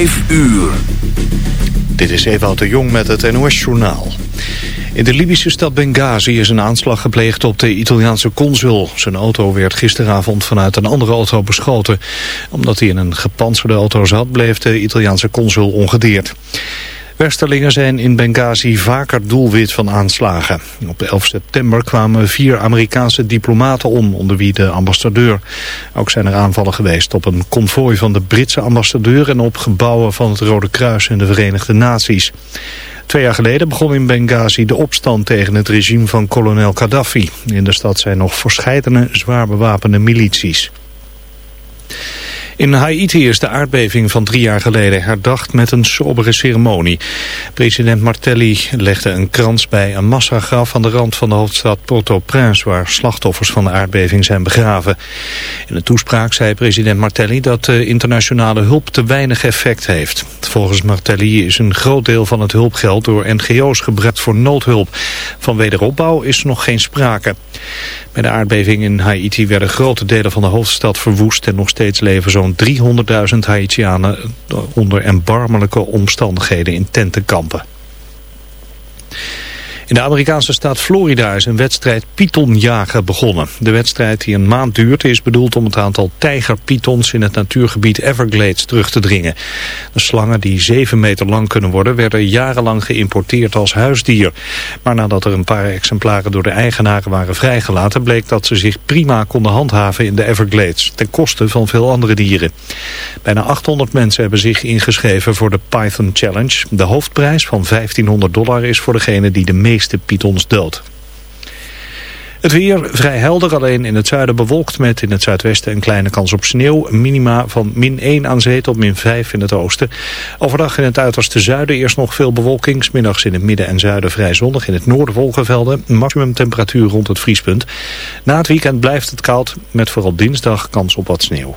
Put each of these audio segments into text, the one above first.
5 uur. Dit is Ewout de Jong met het NOS-journaal. In de Libische stad Benghazi is een aanslag gepleegd op de Italiaanse consul. Zijn auto werd gisteravond vanuit een andere auto beschoten. Omdat hij in een gepantserde auto zat, bleef de Italiaanse consul ongedeerd. Westerlingen zijn in Benghazi vaker doelwit van aanslagen. Op 11 september kwamen vier Amerikaanse diplomaten om, onder wie de ambassadeur. Ook zijn er aanvallen geweest op een konvooi van de Britse ambassadeur... en op gebouwen van het Rode Kruis en de Verenigde Naties. Twee jaar geleden begon in Benghazi de opstand tegen het regime van kolonel Gaddafi. In de stad zijn nog verscheidene zwaar bewapende milities. In Haiti is de aardbeving van drie jaar geleden herdacht met een sobere ceremonie. President Martelly legde een krans bij een massagraf aan de rand van de hoofdstad Port-au-Prince... waar slachtoffers van de aardbeving zijn begraven. In een toespraak zei president Martelly dat de internationale hulp te weinig effect heeft. Volgens Martelly is een groot deel van het hulpgeld door NGO's gebruikt voor noodhulp. Van wederopbouw is nog geen sprake. Bij de aardbeving in Haiti werden grote delen van de hoofdstad verwoest... en nog steeds leven zo'n 300.000 Haitianen onder erbarmelijke omstandigheden in tentenkampen. In de Amerikaanse staat Florida is een wedstrijd pythonjagen begonnen. De wedstrijd die een maand duurt is bedoeld om het aantal tijgerpythons in het natuurgebied Everglades terug te dringen. De slangen die 7 meter lang kunnen worden werden jarenlang geïmporteerd als huisdier. Maar nadat er een paar exemplaren door de eigenaren waren vrijgelaten bleek dat ze zich prima konden handhaven in de Everglades. Ten koste van veel andere dieren. Bijna 800 mensen hebben zich ingeschreven voor de Python Challenge. De hoofdprijs van 1500 dollar is voor degene die de meeste meeste pythons dood. Het weer vrij helder, alleen in het zuiden bewolkt met in het zuidwesten een kleine kans op sneeuw. Minima van min 1 aan zee tot min 5 in het oosten. Overdag in het uiterste zuiden eerst nog veel bewolking. Smiddags in het midden en zuiden vrij zonnig. In het noorden wolkenvelden. Maximum temperatuur rond het vriespunt. Na het weekend blijft het koud met vooral dinsdag kans op wat sneeuw.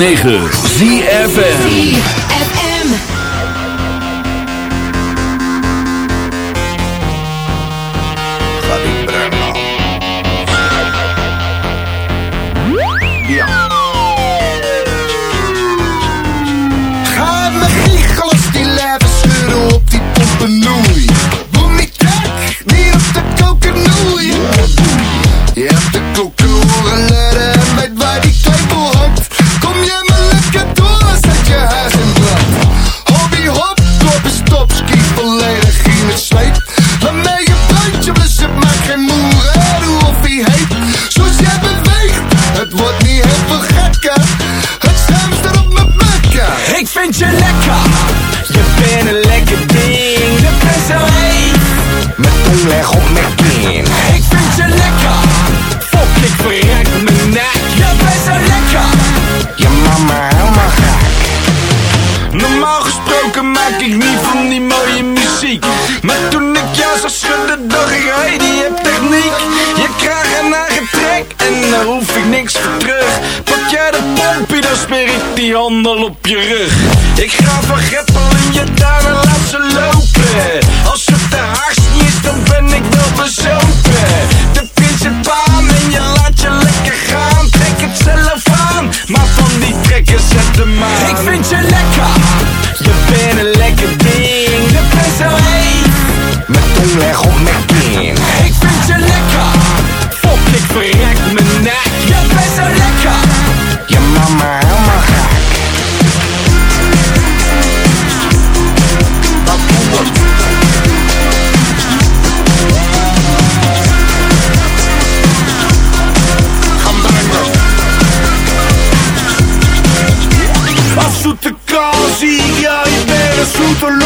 106.9 to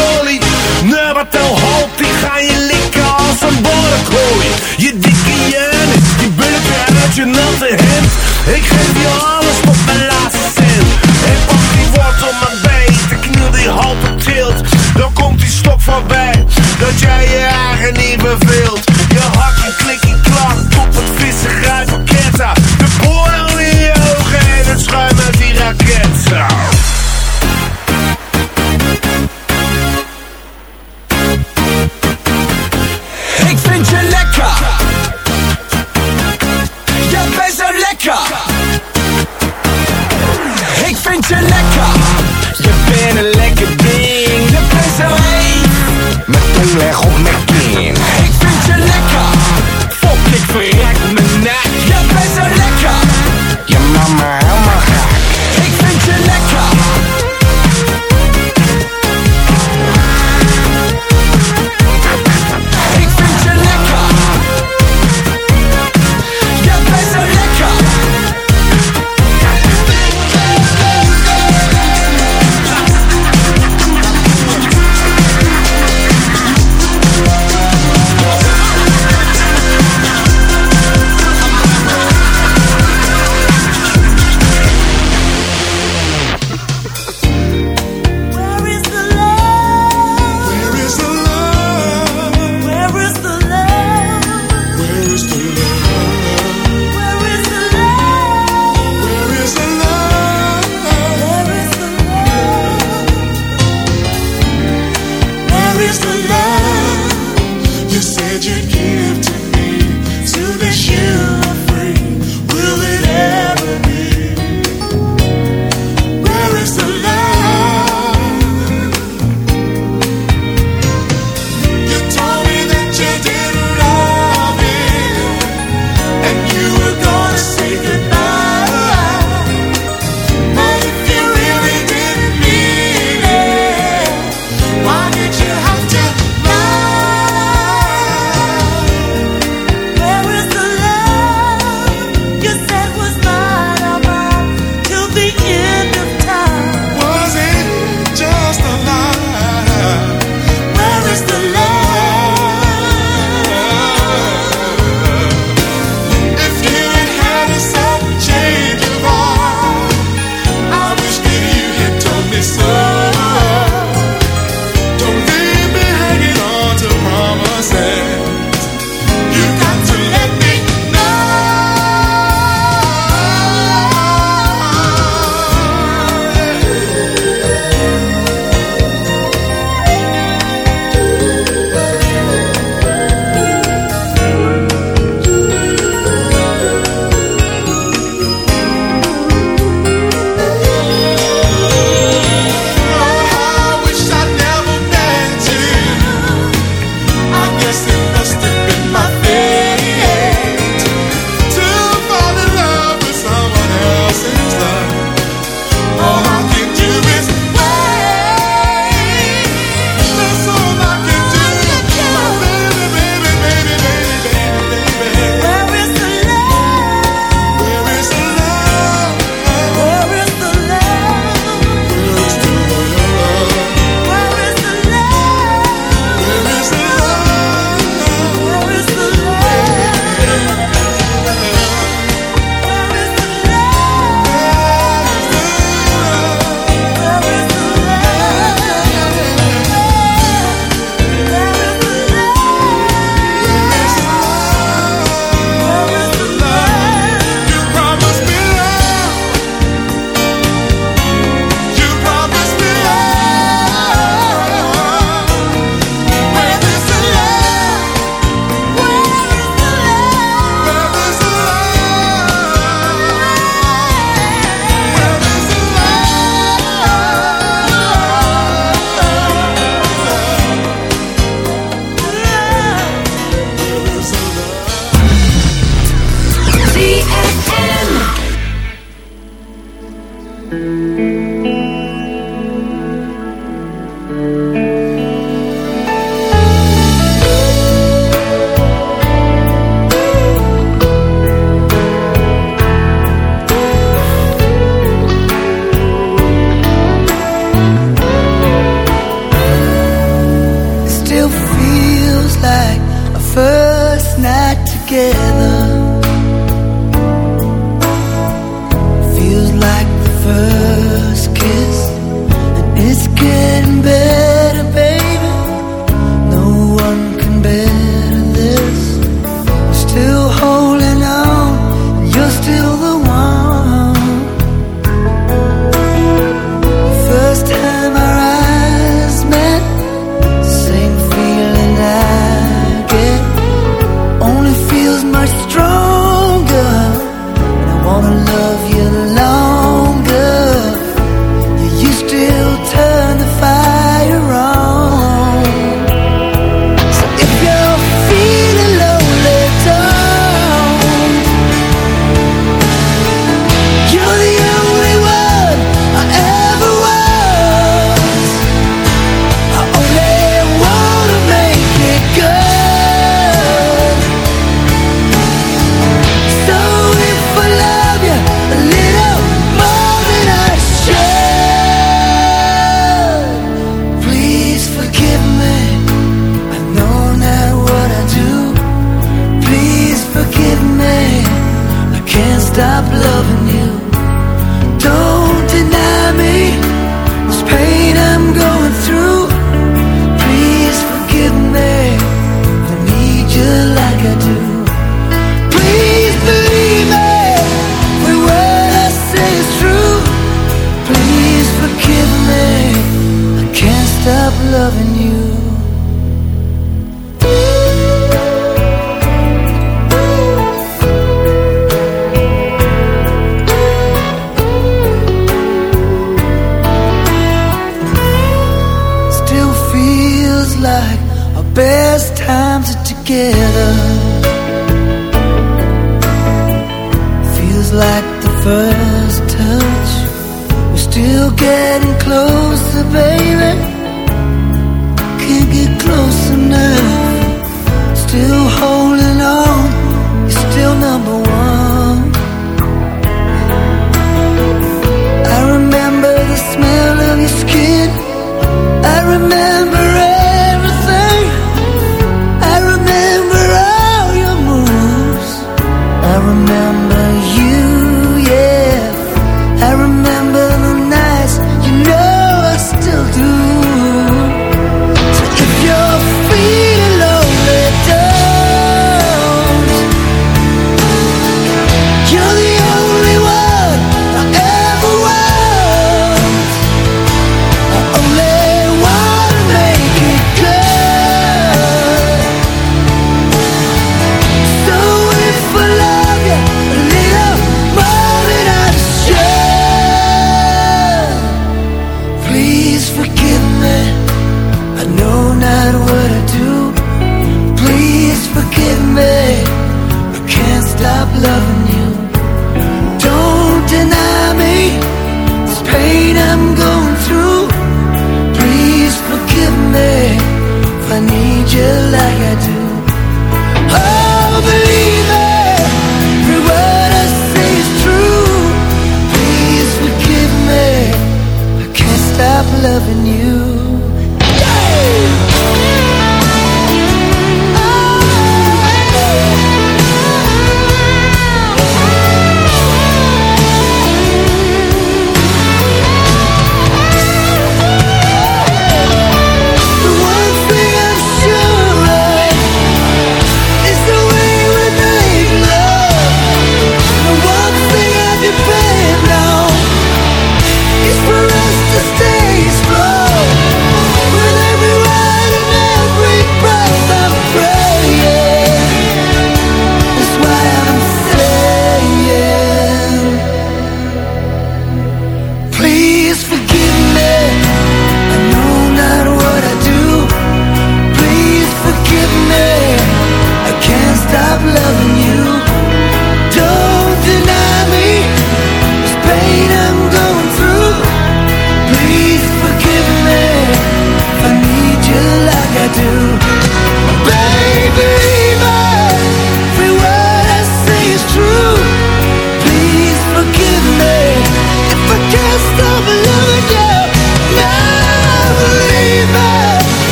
is the love you said you'd give to me? To this you.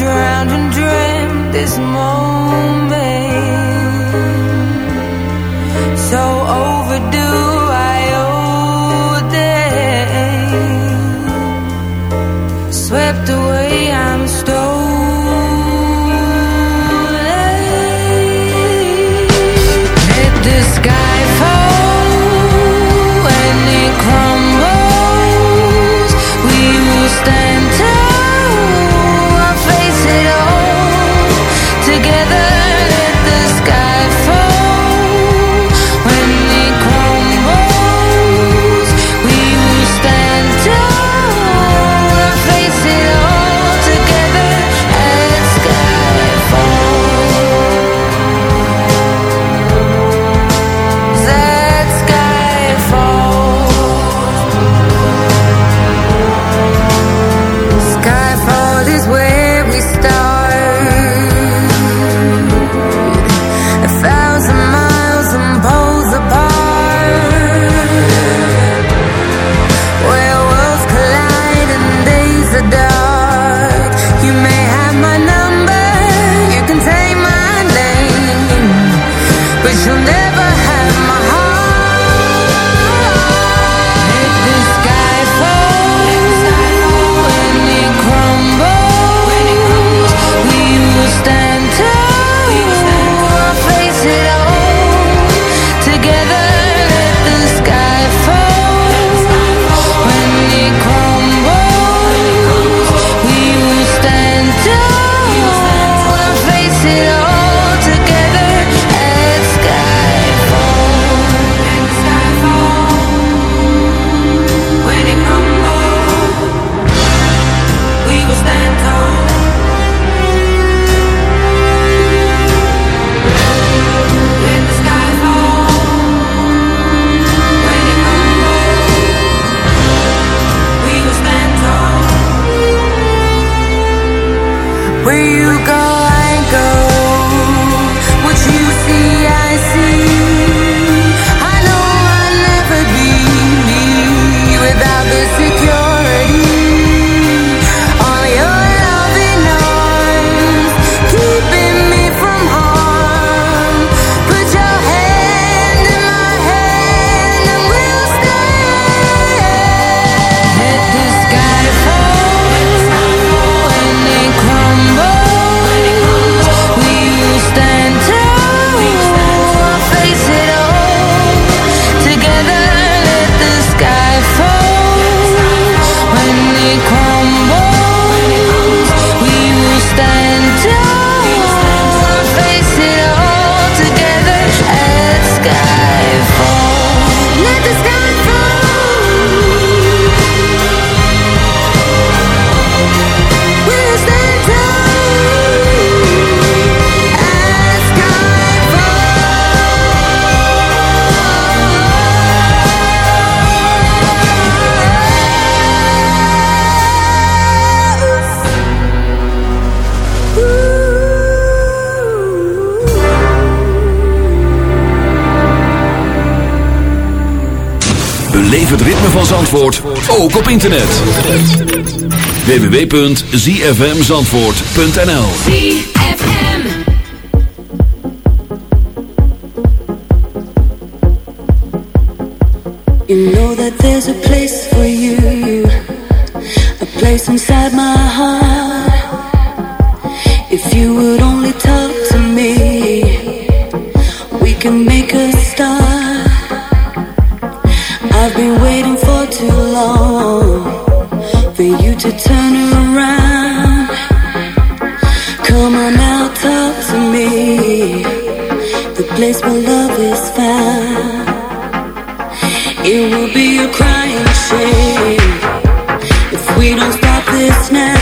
drowned and dreamt this moment. So Zandvoort ook op internet. www.zfmzandvoort.nl ZFM You know that there's a place for you A place inside my heart. If you would only talk to me We can make a start I've been waiting for too long for you to turn around. Come on now, talk to me. The place where love is found. It will be a crying shame if we don't stop this now.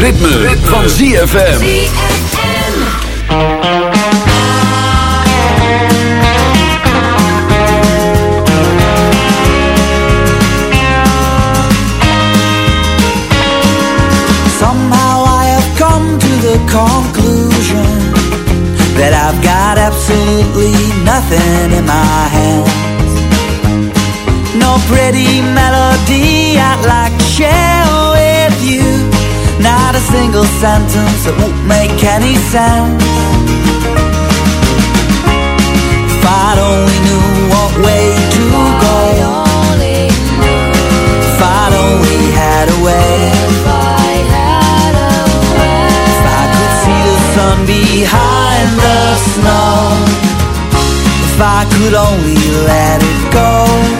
Ritme, van ZFM. Somehow I have come to the conclusion that I've got absolutely nothing in my hands. No pretty melody I'd like to share a single sentence that won't make any sense. If I'd only knew what way to go. If I'd only had a way. If I could see the sun behind the snow. If I could only let it go.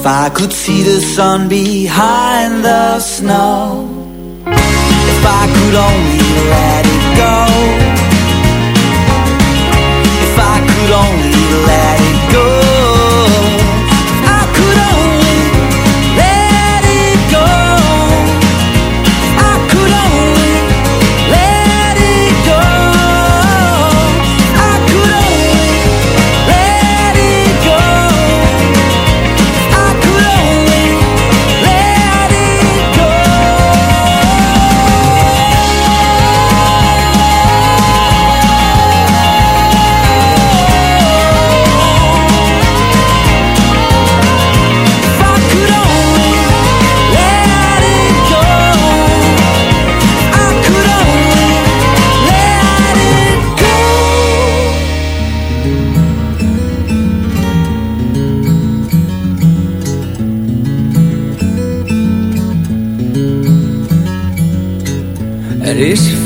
If I could see the sun behind the snow. If I could only let it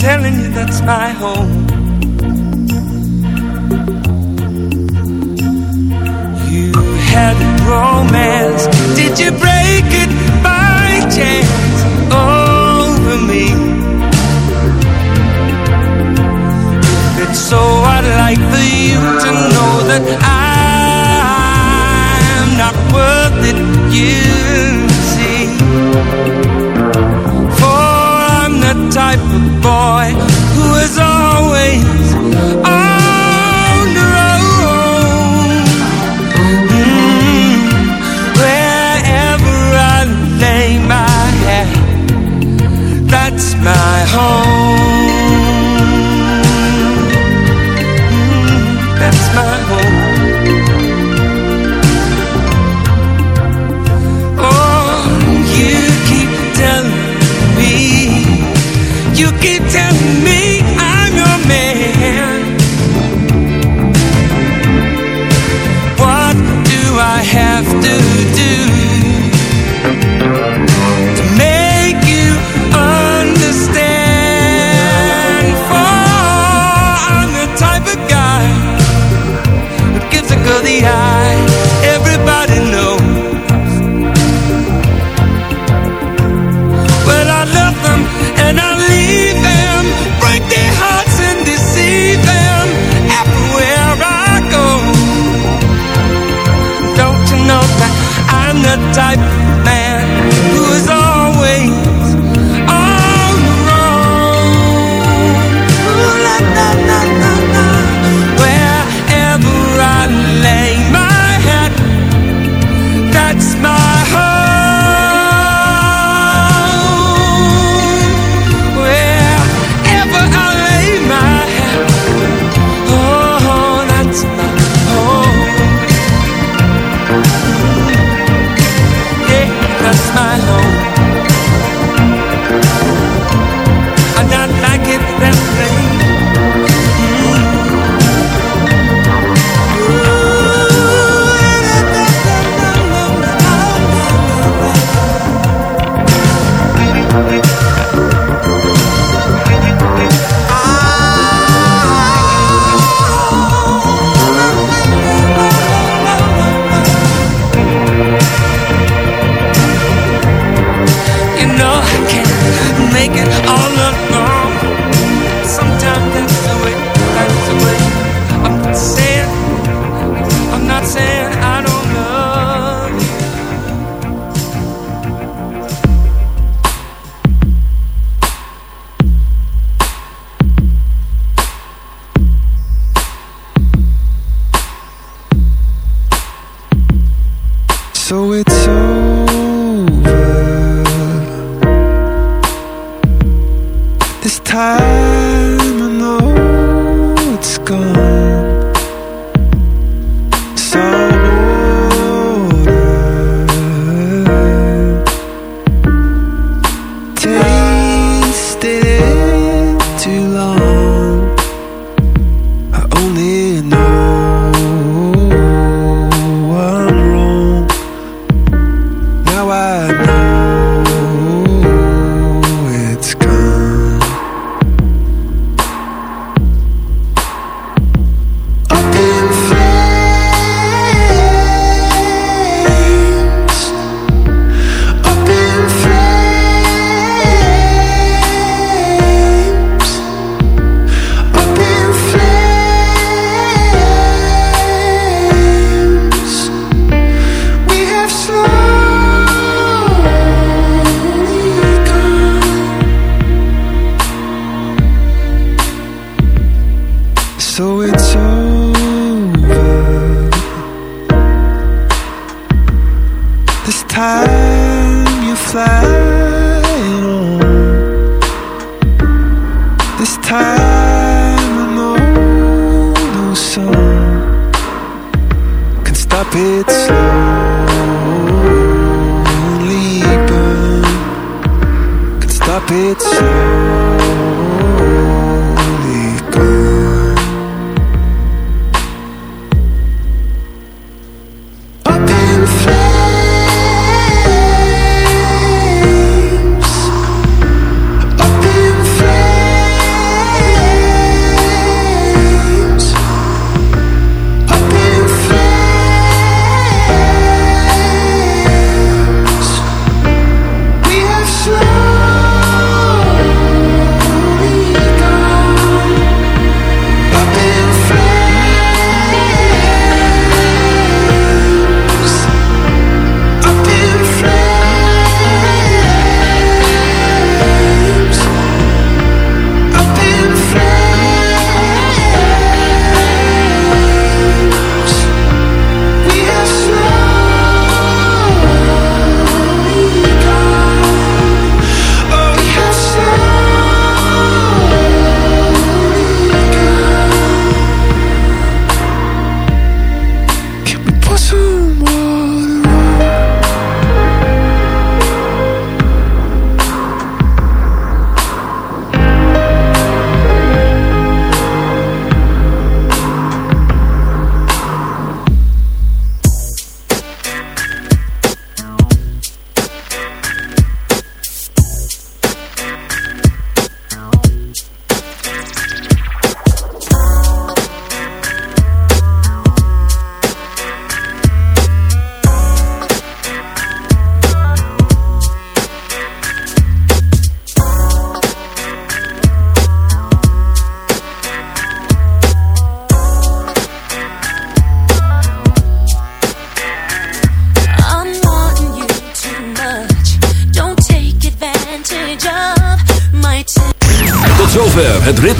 telling you that's my home. You had a romance, did you break it by chance over me? If it's so, I'd like for you to know that I'm not worth it, you see. For I'm the type of boy who is always on the road. Mm, wherever I lay my head, that's my home. I. This time I know it's gone.